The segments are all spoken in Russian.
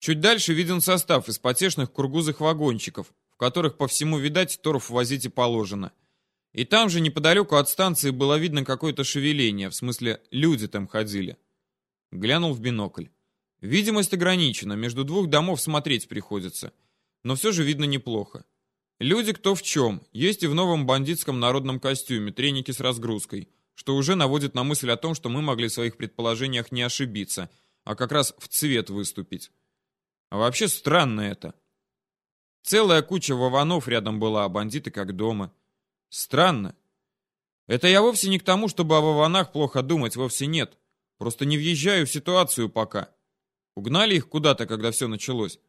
Чуть дальше виден состав из потешных кургузых вагончиков, в которых по всему, видать, торф возить и положено. И там же неподалеку от станции было видно какое-то шевеление, в смысле люди там ходили. Глянул в бинокль. Видимость ограничена, между двух домов смотреть приходится. Но все же видно неплохо. Люди кто в чем, есть и в новом бандитском народном костюме, треники с разгрузкой, что уже наводит на мысль о том, что мы могли в своих предположениях не ошибиться, а как раз в цвет выступить. А вообще странно это. Целая куча вованов рядом была, а бандиты как дома. Странно. Это я вовсе не к тому, чтобы о вованах плохо думать, вовсе нет. Просто не въезжаю в ситуацию пока. Угнали их куда-то, когда все началось?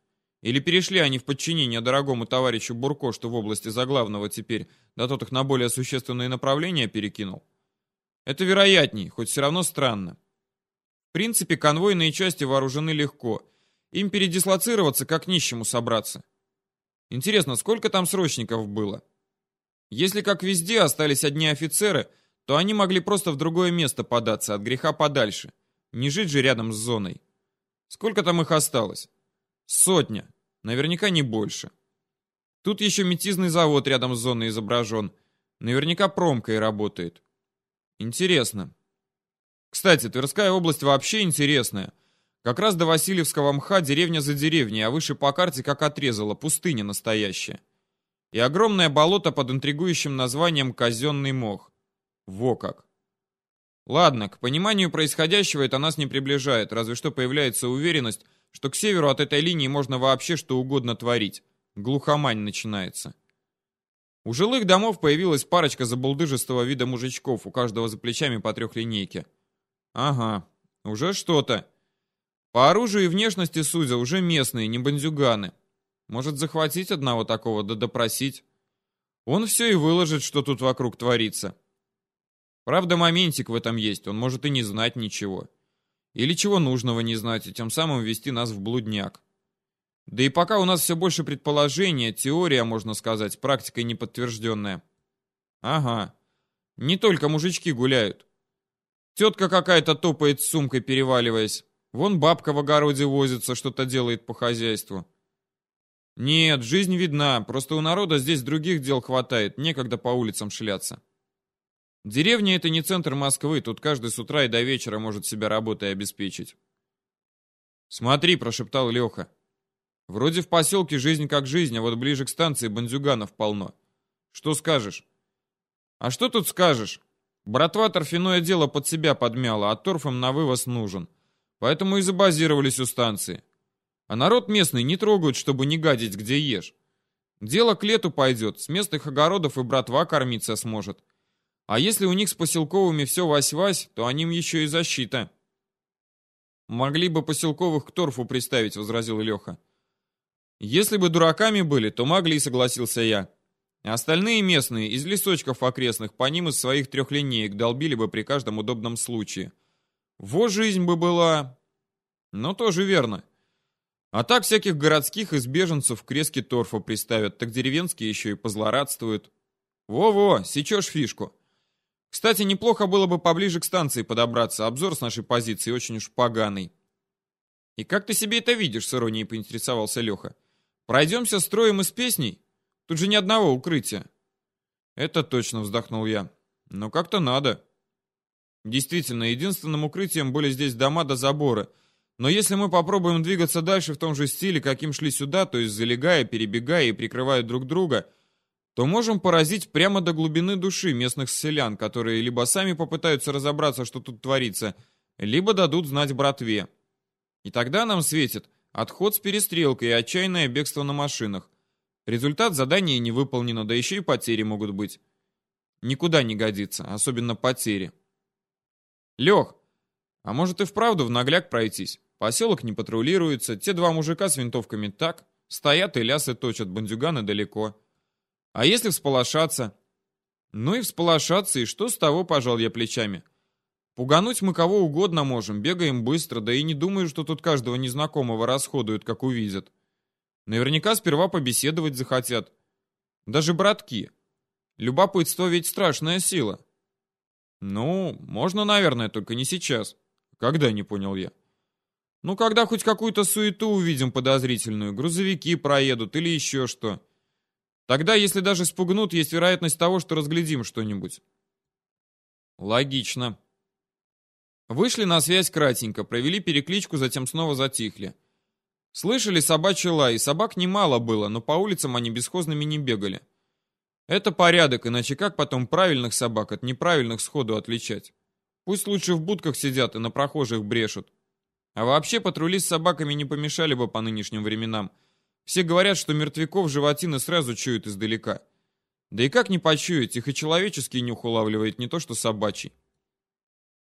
Или перешли они в подчинение дорогому товарищу Бурко, что в области заглавного теперь, да тот их на более существенные направления перекинул? Это вероятней, хоть все равно странно. В принципе, конвойные части вооружены легко. Им передислоцироваться, как нищему собраться. Интересно, сколько там срочников было? Если, как везде, остались одни офицеры, то они могли просто в другое место податься, от греха подальше. Не жить же рядом с зоной. Сколько там их осталось? Сотня. Наверняка не больше. Тут еще метизный завод рядом с зоной изображен. Наверняка промкой работает. Интересно. Кстати, Тверская область вообще интересная. Как раз до Васильевского мха деревня за деревней, а выше по карте как отрезала, пустыня настоящая и огромное болото под интригующим названием «Казенный мох». Во как! Ладно, к пониманию происходящего это нас не приближает, разве что появляется уверенность, что к северу от этой линии можно вообще что угодно творить. Глухомань начинается. У жилых домов появилась парочка забулдыжистого вида мужичков, у каждого за плечами по трехлинейке. Ага, уже что-то. По оружию и внешности, судя, уже местные, не бандюганы. Может, захватить одного такого, да допросить? Он все и выложит, что тут вокруг творится. Правда, моментик в этом есть, он может и не знать ничего. Или чего нужного не знать, и тем самым ввести нас в блудняк. Да и пока у нас все больше предположения, теория, можно сказать, практикой не подтвержденная. Ага. Не только мужички гуляют. Тетка какая-то топает с сумкой, переваливаясь. Вон бабка в огороде возится, что-то делает по хозяйству. Нет, жизнь видна, просто у народа здесь других дел хватает, некогда по улицам шляться. Деревня это не центр Москвы, тут каждый с утра и до вечера может себя работой обеспечить. Смотри, прошептал Леха. Вроде в поселке жизнь как жизнь, а вот ближе к станции бандюганов полно. Что скажешь? А что тут скажешь? Братва торфяное дело под себя подмяла, а торф им на вывоз нужен. Поэтому и забазировались у станции. А народ местный не трогают, чтобы не гадить, где ешь. Дело к лету пойдет, с местных огородов и братва кормиться сможет. А если у них с поселковыми все вась-вась, то они им еще и защита. Могли бы поселковых к торфу приставить, возразил Леха. Если бы дураками были, то могли, согласился я. Остальные местные из лесочков окрестных по ним из своих трехлинеек долбили бы при каждом удобном случае. Во жизнь бы была... Но тоже верно. А так всяких городских из беженцев к резке торфа приставят, так деревенские еще и позлорадствуют. Во-во, сечешь фишку. Кстати, неплохо было бы поближе к станции подобраться, обзор с нашей позиции очень уж поганый. И как ты себе это видишь, с иронией поинтересовался Леха. Пройдемся строем из песней? Тут же ни одного укрытия. Это точно, вздохнул я. Но как-то надо. Действительно, единственным укрытием были здесь дома до забора — но если мы попробуем двигаться дальше в том же стиле, каким шли сюда, то есть залегая, перебегая и прикрывая друг друга, то можем поразить прямо до глубины души местных селян, которые либо сами попытаются разобраться, что тут творится, либо дадут знать братве. И тогда нам светит отход с перестрелкой и отчаянное бегство на машинах. Результат задания не выполнено, да еще и потери могут быть. Никуда не годится, особенно потери. Лех, а может и вправду в нагляк пройтись? Поселок не патрулируется, те два мужика с винтовками так, стоят и лясы точат, бандюганы далеко. А если всполошаться? Ну и всполошаться, и что с того, пожал я плечами. Пугануть мы кого угодно можем, бегаем быстро, да и не думаю, что тут каждого незнакомого расходуют, как увидят. Наверняка сперва побеседовать захотят. Даже братки. Любопытство ведь страшная сила. Ну, можно, наверное, только не сейчас. Когда, не понял я. Ну, когда хоть какую-то суету увидим подозрительную, грузовики проедут или еще что. Тогда, если даже спугнут, есть вероятность того, что разглядим что-нибудь. Логично. Вышли на связь кратенько, провели перекличку, затем снова затихли. Слышали собачий лай, собак немало было, но по улицам они бесхозными не бегали. Это порядок, иначе как потом правильных собак от неправильных сходу отличать? Пусть лучше в будках сидят и на прохожих брешут. А вообще патрули с собаками не помешали бы по нынешним временам. Все говорят, что мертвяков животины сразу чуют издалека. Да и как не почуять, их и человеческий нюх улавливает, не то что собачий.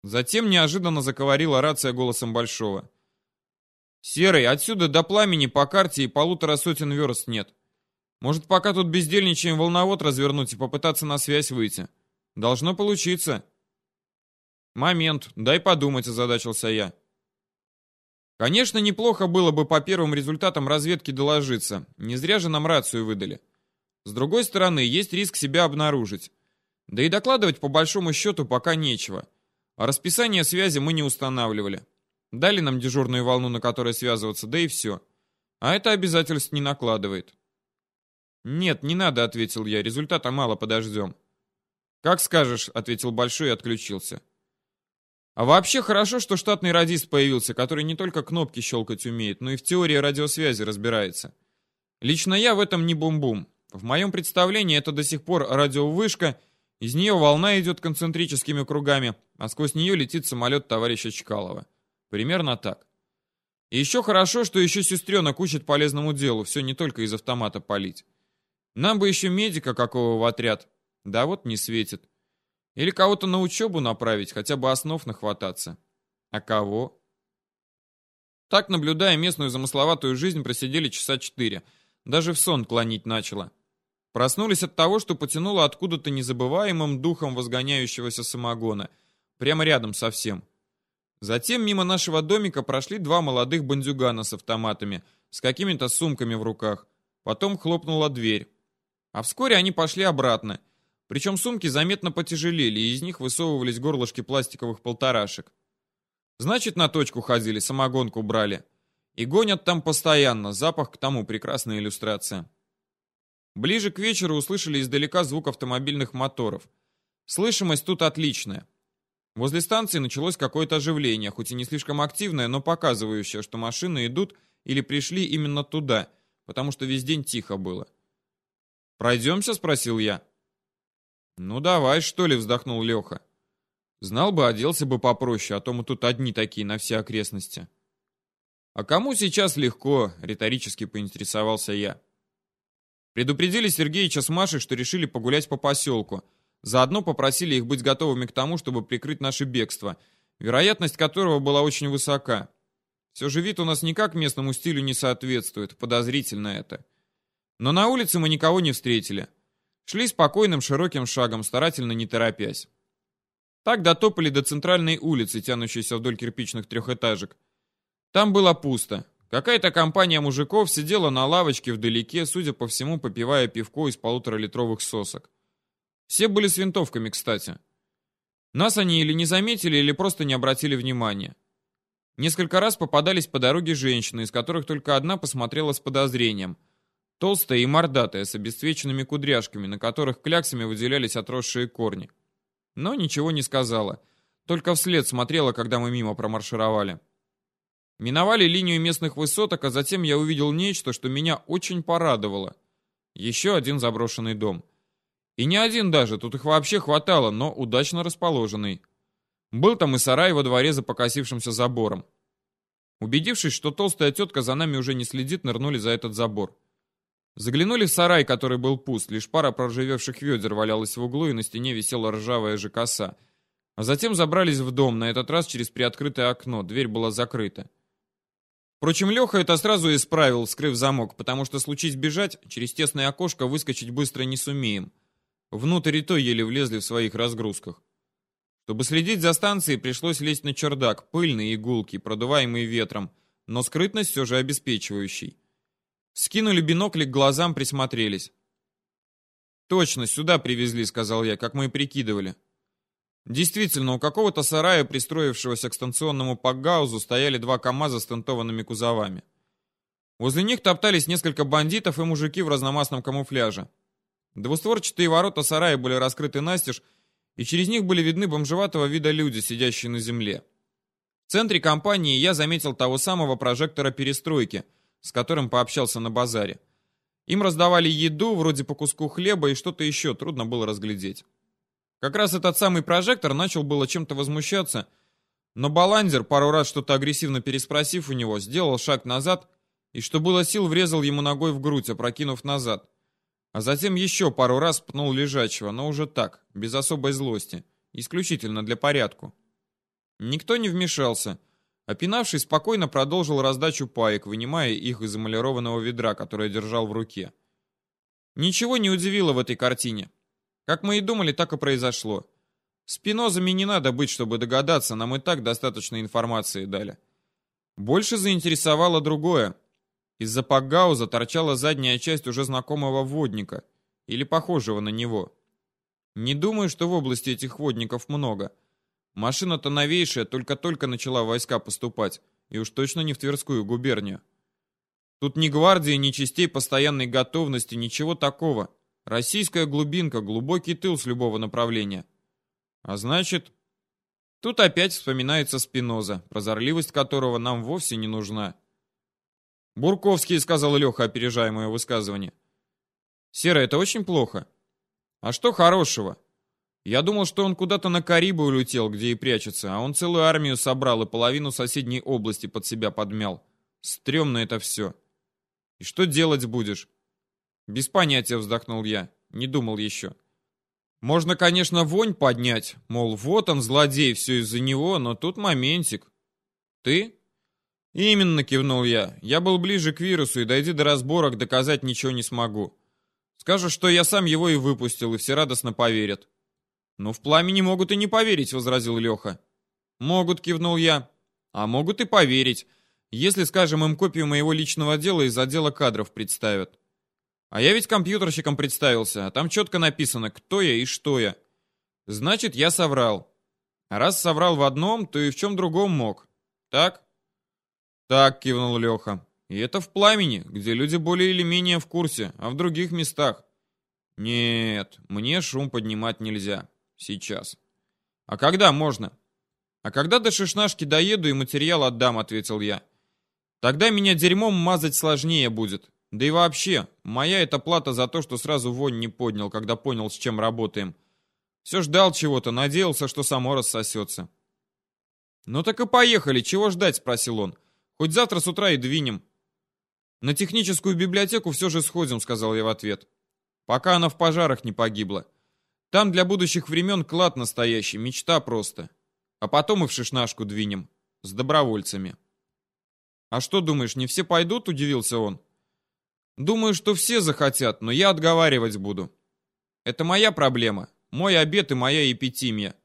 Затем неожиданно заговорила рация голосом Большого. «Серый, отсюда до пламени по карте и полутора сотен верст нет. Может, пока тут бездельничаем волновод развернуть и попытаться на связь выйти? Должно получиться». «Момент, дай подумать», — озадачился я. Конечно, неплохо было бы по первым результатам разведки доложиться. Не зря же нам рацию выдали. С другой стороны, есть риск себя обнаружить. Да и докладывать по большому счету пока нечего. А расписание связи мы не устанавливали. Дали нам дежурную волну, на которой связываться, да и все. А это обязательств не накладывает. «Нет, не надо», — ответил я, — «результата мало, подождем». «Как скажешь», — ответил Большой и отключился. А вообще хорошо, что штатный радист появился, который не только кнопки щелкать умеет, но и в теории радиосвязи разбирается. Лично я в этом не бум-бум. В моем представлении это до сих пор радиовышка, из нее волна идет концентрическими кругами, а сквозь нее летит самолет товарища Чкалова. Примерно так. И еще хорошо, что еще сестренок учит полезному делу, все не только из автомата палить. Нам бы еще медика какого в отряд. Да вот не светит. Или кого-то на учебу направить, хотя бы основ нахвататься. А кого? Так, наблюдая местную замысловатую жизнь, просидели часа четыре. Даже в сон клонить начало. Проснулись от того, что потянуло откуда-то незабываемым духом возгоняющегося самогона. Прямо рядом совсем. Затем мимо нашего домика прошли два молодых бандюгана с автоматами, с какими-то сумками в руках. Потом хлопнула дверь. А вскоре они пошли обратно, причем сумки заметно потяжелели, и из них высовывались горлышки пластиковых полторашек. Значит, на точку ходили, самогонку брали. И гонят там постоянно, запах к тому, прекрасная иллюстрация. Ближе к вечеру услышали издалека звук автомобильных моторов. Слышимость тут отличная. Возле станции началось какое-то оживление, хоть и не слишком активное, но показывающее, что машины идут или пришли именно туда, потому что весь день тихо было. «Пройдемся?» — спросил я. «Ну давай, что ли», — вздохнул Леха. «Знал бы, оделся бы попроще, а то мы тут одни такие на все окрестности». «А кому сейчас легко?» — риторически поинтересовался я. Предупредили Сергеича с Машей, что решили погулять по поселку. Заодно попросили их быть готовыми к тому, чтобы прикрыть наше бегство, вероятность которого была очень высока. Все же вид у нас никак местному стилю не соответствует, подозрительно это. Но на улице мы никого не встретили. Шли спокойным широким шагом, старательно не торопясь. Так дотопали до центральной улицы, тянущейся вдоль кирпичных трехэтажек. Там было пусто. Какая-то компания мужиков сидела на лавочке вдалеке, судя по всему, попивая пивко из полуторалитровых сосок. Все были с винтовками, кстати. Нас они или не заметили, или просто не обратили внимания. Несколько раз попадались по дороге женщины, из которых только одна посмотрела с подозрением – Толстая и мордатая, с обесцвеченными кудряшками, на которых кляксами выделялись отросшие корни. Но ничего не сказала. Только вслед смотрела, когда мы мимо промаршировали. Миновали линию местных высоток, а затем я увидел нечто, что меня очень порадовало. Еще один заброшенный дом. И не один даже, тут их вообще хватало, но удачно расположенный. Был там и сарай во дворе за покосившимся забором. Убедившись, что толстая тетка за нами уже не следит, нырнули за этот забор. Заглянули в сарай, который был пуст, лишь пара проржавевших ведер валялась в углу, и на стене висела ржавая же коса. А затем забрались в дом, на этот раз через приоткрытое окно, дверь была закрыта. Впрочем, Леха это сразу исправил, скрыв замок, потому что случись бежать, через тесное окошко выскочить быстро не сумеем. Внутрь и то еле влезли в своих разгрузках. Чтобы следить за станцией, пришлось лезть на чердак, пыльный и гулкий, продуваемый ветром, но скрытность все же обеспечивающий. Скинули бинокли к глазам, присмотрелись. «Точно, сюда привезли», — сказал я, как мы и прикидывали. Действительно, у какого-то сарая, пристроившегося к станционному пакгаузу, стояли два КАМАЗа с тентованными кузовами. Возле них топтались несколько бандитов и мужики в разномастном камуфляже. Двустворчатые ворота сарая были раскрыты настежь, и через них были видны бомжеватого вида люди, сидящие на земле. В центре компании я заметил того самого прожектора перестройки, с которым пообщался на базаре. Им раздавали еду, вроде по куску хлеба и что-то еще, трудно было разглядеть. Как раз этот самый прожектор начал было чем-то возмущаться, но Баландер, пару раз что-то агрессивно переспросив у него, сделал шаг назад и, что было сил, врезал ему ногой в грудь, опрокинув назад. А затем еще пару раз пнул лежачего, но уже так, без особой злости, исключительно для порядку. Никто не вмешался. Опинавший спокойно продолжил раздачу паек, вынимая их из эмалированного ведра, которое держал в руке. Ничего не удивило в этой картине. Как мы и думали, так и произошло. Спинозами не надо быть, чтобы догадаться, нам и так достаточно информации дали. Больше заинтересовало другое. Из-за пакгауза торчала задняя часть уже знакомого водника, или похожего на него. Не думаю, что в области этих водников много. Машина-то новейшая, только-только начала войска поступать, и уж точно не в Тверскую губернию. Тут ни гвардии, ни частей постоянной готовности, ничего такого. Российская глубинка, глубокий тыл с любого направления. А значит, тут опять вспоминается Спиноза, прозорливость которого нам вовсе не нужна. Бурковский, сказал Леха, опережая мое высказывание. Сера, это очень плохо. А что хорошего? Я думал, что он куда-то на Карибы улетел, где и прячется, а он целую армию собрал и половину соседней области под себя подмял. Стремно это все. И что делать будешь? Без понятия вздохнул я. Не думал еще. Можно, конечно, вонь поднять, мол, вот он, злодей, все из-за него, но тут моментик. Ты? Именно, кивнул я. Я был ближе к вирусу, и дойди до разборок, доказать ничего не смогу. Скажу, что я сам его и выпустил, и все радостно поверят. Ну, в пламени могут и не поверить, возразил Леха. Могут, кивнул я. А могут и поверить, если, скажем, им копию моего личного дела из отдела кадров представят. А я ведь компьютерщиком представился, а там четко написано, кто я и что я. Значит, я соврал. А раз соврал в одном, то и в чем другом мог. Так? Так, кивнул Леха. И это в пламени, где люди более или менее в курсе, а в других местах. Нет, мне шум поднимать нельзя. Сейчас. А когда можно? А когда до шишнашки доеду и материал отдам, ответил я. Тогда меня дерьмом мазать сложнее будет. Да и вообще, моя это плата за то, что сразу вонь не поднял, когда понял, с чем работаем. Все ждал чего-то, надеялся, что само рассосется. «Ну так и поехали, чего ждать?» — спросил он. «Хоть завтра с утра и двинем». «На техническую библиотеку все же сходим», — сказал я в ответ. «Пока она в пожарах не погибла. Там для будущих времен клад настоящий, мечта просто. А потом и в шишнашку двинем. С добровольцами». «А что думаешь, не все пойдут?» — удивился он. Думаю, что все захотят, но я отговаривать буду. Это моя проблема, мой обед и моя эпитимия.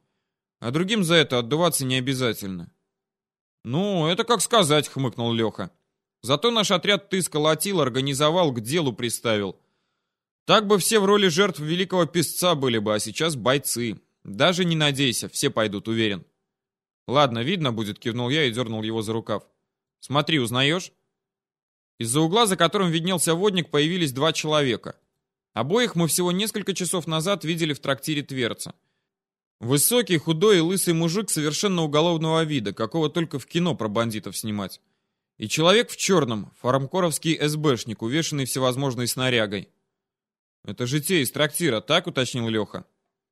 А другим за это отдуваться не обязательно. Ну, это как сказать, хмыкнул Леха. Зато наш отряд ты сколотил, организовал, к делу приставил. Так бы все в роли жертв великого песца были бы, а сейчас бойцы. Даже не надейся, все пойдут, уверен. Ладно, видно будет, кивнул я и дернул его за рукав. Смотри, узнаешь? Из-за угла, за которым виднелся водник, появились два человека. Обоих мы всего несколько часов назад видели в трактире Тверца. Высокий, худой и лысый мужик совершенно уголовного вида, какого только в кино про бандитов снимать. И человек в черном, фармкоровский СБшник, увешанный всевозможной снарягой. «Это же те из трактира, так?» — уточнил Леха.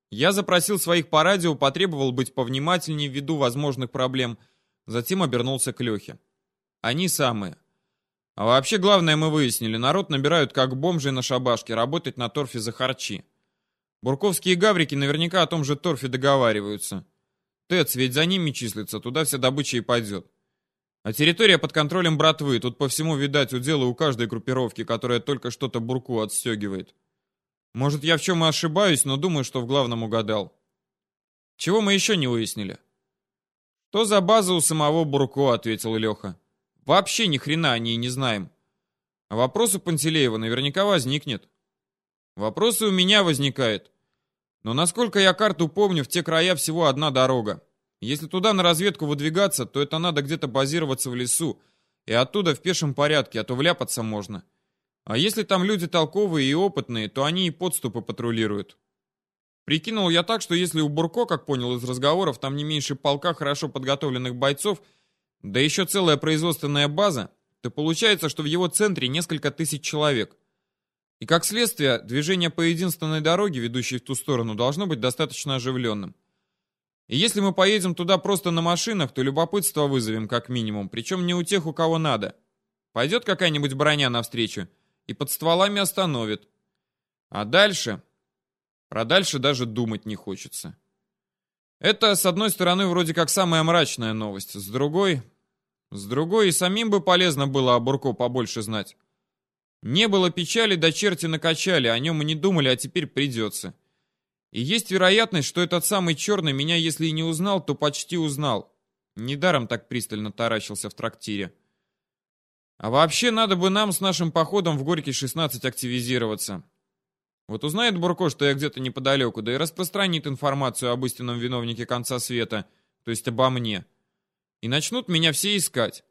Я запросил своих по радио, потребовал быть повнимательнее ввиду возможных проблем, затем обернулся к Лехе. «Они самые. А вообще, главное мы выяснили, народ набирают как бомжи на шабашке, работать на торфе за харчи. Бурковские гаврики наверняка о том же торфе договариваются. ТЭЦ ведь за ними числится, туда вся добыча и пойдет. А территория под контролем братвы, тут по всему, видать, удела у каждой группировки, которая только что-то бурку отстегивает. Может, я в чем и ошибаюсь, но думаю, что в главном угадал. Чего мы еще не выяснили? Что за база у самого Бурко, ответил Леха. Вообще ни хрена о ней не знаем. А вопрос у Пантелеева наверняка возникнет. Вопросы у меня возникают. Но насколько я карту помню, в те края всего одна дорога. Если туда на разведку выдвигаться, то это надо где-то базироваться в лесу, и оттуда в пешем порядке, а то вляпаться можно. А если там люди толковые и опытные, то они и подступы патрулируют. Прикинул я так, что если у Бурко, как понял из разговоров, там не меньше полка хорошо подготовленных бойцов, да еще целая производственная база, то получается, что в его центре несколько тысяч человек. И как следствие, движение по единственной дороге, ведущей в ту сторону, должно быть достаточно оживленным. И если мы поедем туда просто на машинах, то любопытство вызовем как минимум, причем не у тех, у кого надо. Пойдет какая-нибудь броня навстречу и под стволами остановит. А дальше... Про дальше даже думать не хочется. Это, с одной стороны, вроде как самая мрачная новость, с другой... С другой, и самим бы полезно было о Бурко побольше знать. Не было печали, да черти накачали, о нем и не думали, а теперь придется. И есть вероятность, что этот самый черный меня, если и не узнал, то почти узнал. Недаром так пристально таращился в трактире. А вообще, надо бы нам с нашим походом в Горький 16 активизироваться. Вот узнает Бурко, что я где-то неподалеку, да и распространит информацию об истинном виновнике конца света, то есть обо мне. И начнут меня все искать.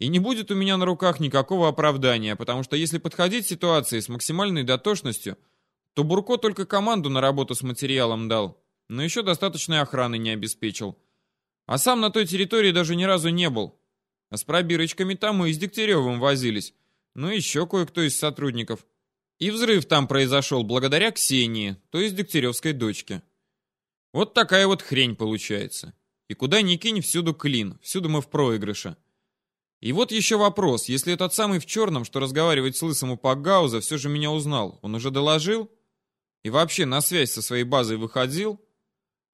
И не будет у меня на руках никакого оправдания, потому что если подходить к ситуации с максимальной дотошностью, то Бурко только команду на работу с материалом дал, но еще достаточной охраны не обеспечил. А сам на той территории даже ни разу не был. А с пробирочками там и с Дегтяревым возились. Ну еще кое-кто из сотрудников. И взрыв там произошел благодаря Ксении, то есть Дегтяревской дочке. Вот такая вот хрень получается. И куда ни кинь, всюду клин, всюду мы в проигрыше. И вот еще вопрос. Если этот самый в черном, что разговаривает с лысым у Пагауза, все же меня узнал, он уже доложил? И вообще на связь со своей базой выходил?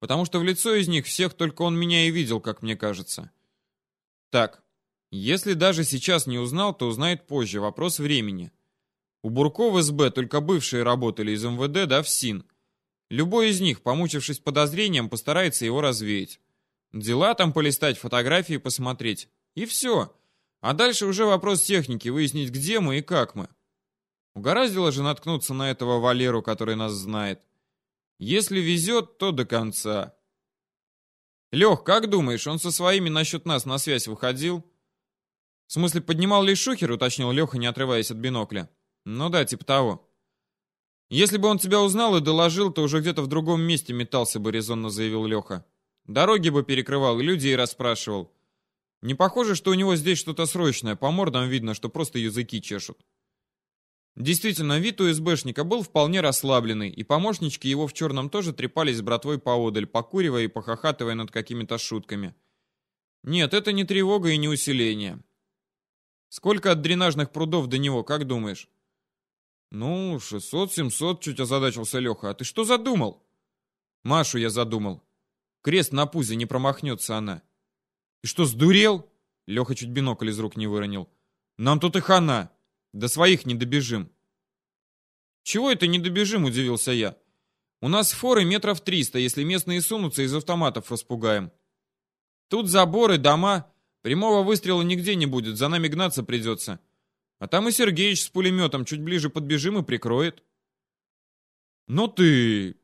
Потому что в лицо из них всех только он меня и видел, как мне кажется. Так, если даже сейчас не узнал, то узнает позже. Вопрос времени. У Бурко в СБ только бывшие работали из МВД да в СИН. Любой из них, помучившись подозрением, постарается его развеять. Дела там полистать, фотографии посмотреть. И все. А дальше уже вопрос техники, выяснить, где мы и как мы. Угораздило же наткнуться на этого Валеру, который нас знает. Если везет, то до конца. Лех, как думаешь, он со своими насчет нас на связь выходил? В смысле, поднимал ли шухер, уточнил Леха, не отрываясь от бинокля. Ну да, типа того. Если бы он тебя узнал и доложил, то уже где-то в другом месте метался бы, резонно заявил Леха. Дороги бы перекрывал и людей расспрашивал. Не похоже, что у него здесь что-то срочное, по мордам видно, что просто языки чешут. Действительно, вид у СБшника был вполне расслабленный, и помощнички его в черном тоже трепались с братвой поодаль, покуривая и похохатывая над какими-то шутками. Нет, это не тревога и не усиление. Сколько от дренажных прудов до него, как думаешь? Ну, 600-700, чуть озадачился Леха. А ты что задумал? Машу я задумал. Крест на пузе, не промахнется она. И что, сдурел? Леха чуть бинокль из рук не выронил. Нам тут и хана. До своих не добежим. Чего это не добежим, удивился я. У нас форы метров триста, если местные сунутся, из автоматов распугаем. Тут заборы, дома. Прямого выстрела нигде не будет, за нами гнаться придется. А там и Сергеич с пулеметом чуть ближе подбежим и прикроет. Ну ты...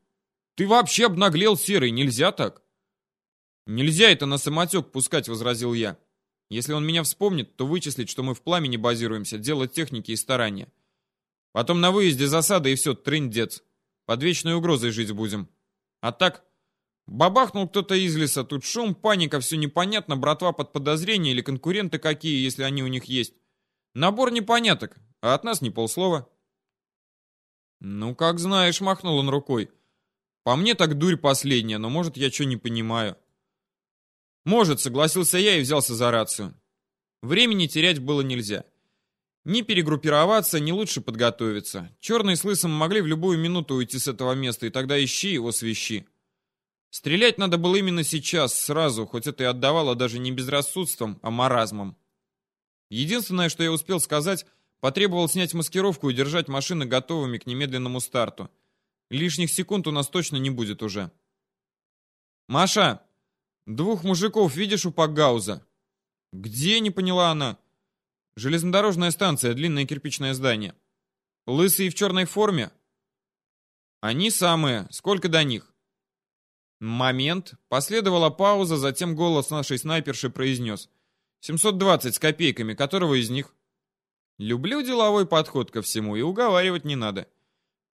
Ты вообще обнаглел, Серый, нельзя так. «Нельзя это на самотек пускать», — возразил я. «Если он меня вспомнит, то вычислить, что мы в пламени базируемся, дело техники и старания. Потом на выезде засада и все, трындец. Под вечной угрозой жить будем. А так, бабахнул кто-то из леса, тут шум, паника, все непонятно, братва под подозрение или конкуренты какие, если они у них есть. Набор непоняток, а от нас ни полслова». «Ну, как знаешь», — махнул он рукой. «По мне так дурь последняя, но, может, я что не понимаю». «Может», — согласился я и взялся за рацию. Времени терять было нельзя. Ни перегруппироваться, ни лучше подготовиться. Черные с лысым могли в любую минуту уйти с этого места, и тогда ищи его свищи. Стрелять надо было именно сейчас, сразу, хоть это и отдавало даже не безрассудством, а маразмом. Единственное, что я успел сказать, потребовал снять маскировку и держать машины готовыми к немедленному старту. Лишних секунд у нас точно не будет уже. «Маша, Двух мужиков видишь у Пагауза? Где, не поняла она. Железнодорожная станция, длинное кирпичное здание. Лысый в черной форме? Они самые. Сколько до них? Момент. Последовала пауза, затем голос нашей снайперши произнес. 720 с копейками, которого из них? Люблю деловой подход ко всему, и уговаривать не надо.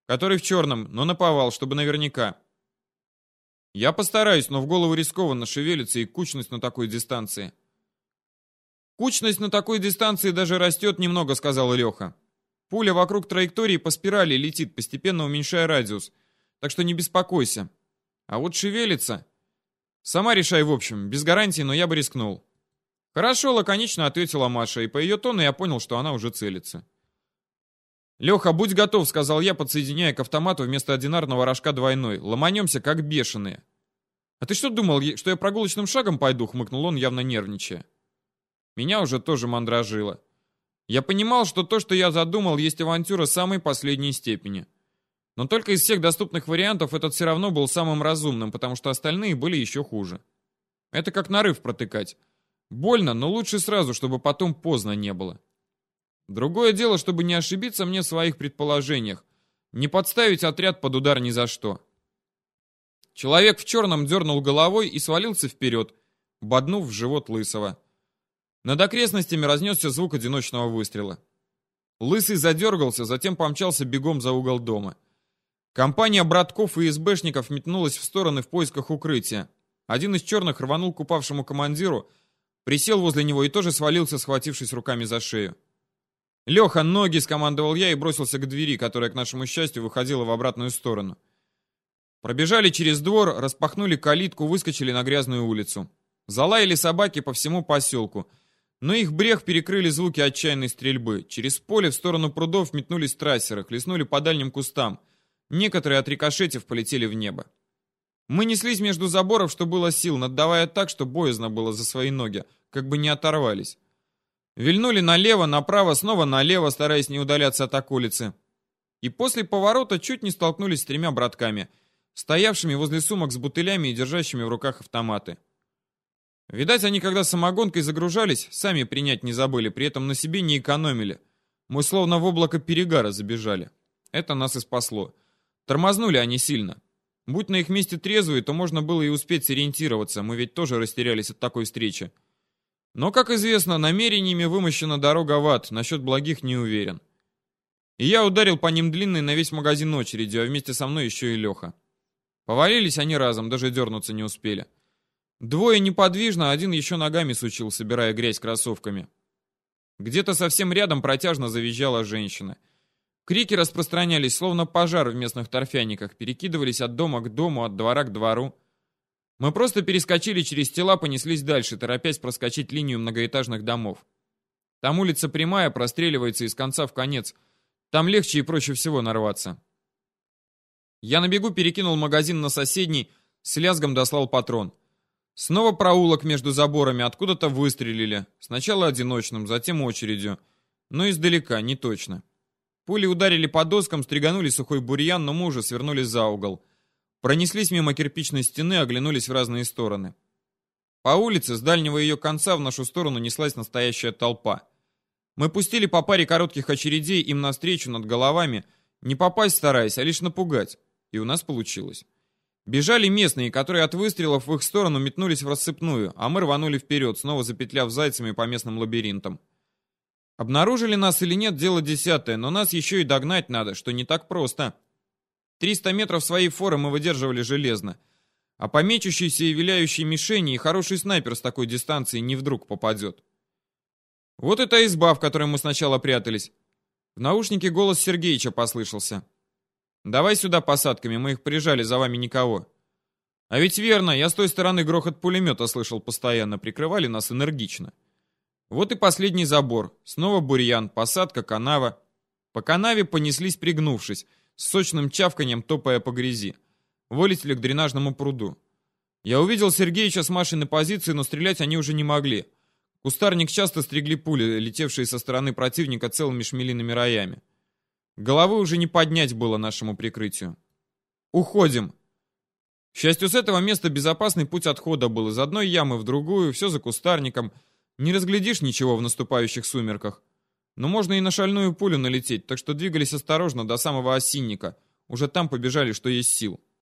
Который в черном, но наповал, чтобы наверняка. Я постараюсь, но в голову рискованно шевелиться и кучность на такой дистанции. Кучность на такой дистанции даже растет немного, сказал Леха. Пуля вокруг траектории по спирали летит, постепенно уменьшая радиус. Так что не беспокойся. А вот шевелится... Сама решай в общем, без гарантии, но я бы рискнул. Хорошо, лаконично ответила Маша, и по ее тону я понял, что она уже целится. «Леха, будь готов», — сказал я, подсоединяя к автомату вместо одинарного рожка двойной. «Ломанемся, как бешеные». «А ты что думал, что я прогулочным шагом пойду?» — хмыкнул он, явно нервничая. Меня уже тоже мандражило. Я понимал, что то, что я задумал, есть авантюра самой последней степени. Но только из всех доступных вариантов этот все равно был самым разумным, потому что остальные были еще хуже. Это как нарыв протыкать. Больно, но лучше сразу, чтобы потом поздно не было. Другое дело, чтобы не ошибиться мне в своих предположениях. Не подставить отряд под удар ни за что. Человек в черном дернул головой и свалился вперед, боднув в живот Лысого. Над окрестностями разнесся звук одиночного выстрела. Лысый задергался, затем помчался бегом за угол дома. Компания братков и СБшников метнулась в стороны в поисках укрытия. Один из черных рванул к упавшему командиру, присел возле него и тоже свалился, схватившись руками за шею. «Леха, ноги!» — скомандовал я и бросился к двери, которая, к нашему счастью, выходила в обратную сторону. Пробежали через двор, распахнули калитку, выскочили на грязную улицу. Залаяли собаки по всему поселку. Но их брех перекрыли звуки отчаянной стрельбы. Через поле в сторону прудов метнулись трассеры, хлестнули по дальним кустам. Некоторые от рикошетев полетели в небо. Мы неслись между заборов, что было сил, наддавая так, что боязно было за свои ноги, как бы не оторвались. Вильнули налево, направо, снова налево, стараясь не удаляться от околицы. И после поворота чуть не столкнулись с тремя братками, стоявшими возле сумок с бутылями и держащими в руках автоматы. Видать, они когда самогонкой загружались, сами принять не забыли, при этом на себе не экономили. Мы словно в облако перегара забежали. Это нас и спасло. Тормознули они сильно. Будь на их месте трезвые, то можно было и успеть сориентироваться, мы ведь тоже растерялись от такой встречи. Но, как известно, намерениями вымощена дорога в ад, насчет благих не уверен. И я ударил по ним длинной на весь магазин очереди, а вместе со мной еще и Леха. Повалились они разом, даже дернуться не успели. Двое неподвижно, один еще ногами сучил, собирая грязь кроссовками. Где-то совсем рядом протяжно завизжала женщина. Крики распространялись, словно пожар в местных торфяниках, перекидывались от дома к дому, от двора к двору. Мы просто перескочили через тела, понеслись дальше, торопясь проскочить линию многоэтажных домов. Там улица прямая, простреливается из конца в конец. Там легче и проще всего нарваться. Я на бегу перекинул магазин на соседний, с лязгом дослал патрон. Снова проулок между заборами, откуда-то выстрелили. Сначала одиночным, затем очередью. Но издалека, не точно. Пули ударили по доскам, стриганули сухой бурьян, но мы уже свернули за угол. Пронеслись мимо кирпичной стены, оглянулись в разные стороны. По улице с дальнего ее конца в нашу сторону неслась настоящая толпа. Мы пустили по паре коротких очередей им навстречу над головами, не попасть стараясь, а лишь напугать. И у нас получилось. Бежали местные, которые от выстрелов в их сторону метнулись в рассыпную, а мы рванули вперед, снова запетляв зайцами по местным лабиринтам. Обнаружили нас или нет, дело десятое, но нас еще и догнать надо, что не так просто. 300 метров своей форы мы выдерживали железно. А по мечущейся и виляющей мишени и хороший снайпер с такой дистанции не вдруг попадет. Вот это изба, в которой мы сначала прятались. В наушнике голос Сергеича послышался. «Давай сюда посадками, мы их прижали, за вами никого». А ведь верно, я с той стороны грохот пулемета слышал постоянно, прикрывали нас энергично. Вот и последний забор. Снова бурьян, посадка, канава. По канаве понеслись пригнувшись, с сочным чавканием топая по грязи. Вылетели к дренажному пруду. Я увидел Сергеича с Машей на позиции, но стрелять они уже не могли. Кустарник часто стригли пули, летевшие со стороны противника целыми шмелиными роями. Головы уже не поднять было нашему прикрытию. «Уходим!» К счастью, с этого места безопасный путь отхода был из одной ямы в другую, все за кустарником. Не разглядишь ничего в наступающих сумерках. Но можно и на шальную пулю налететь, так что двигались осторожно до самого осинника, уже там побежали, что есть сил.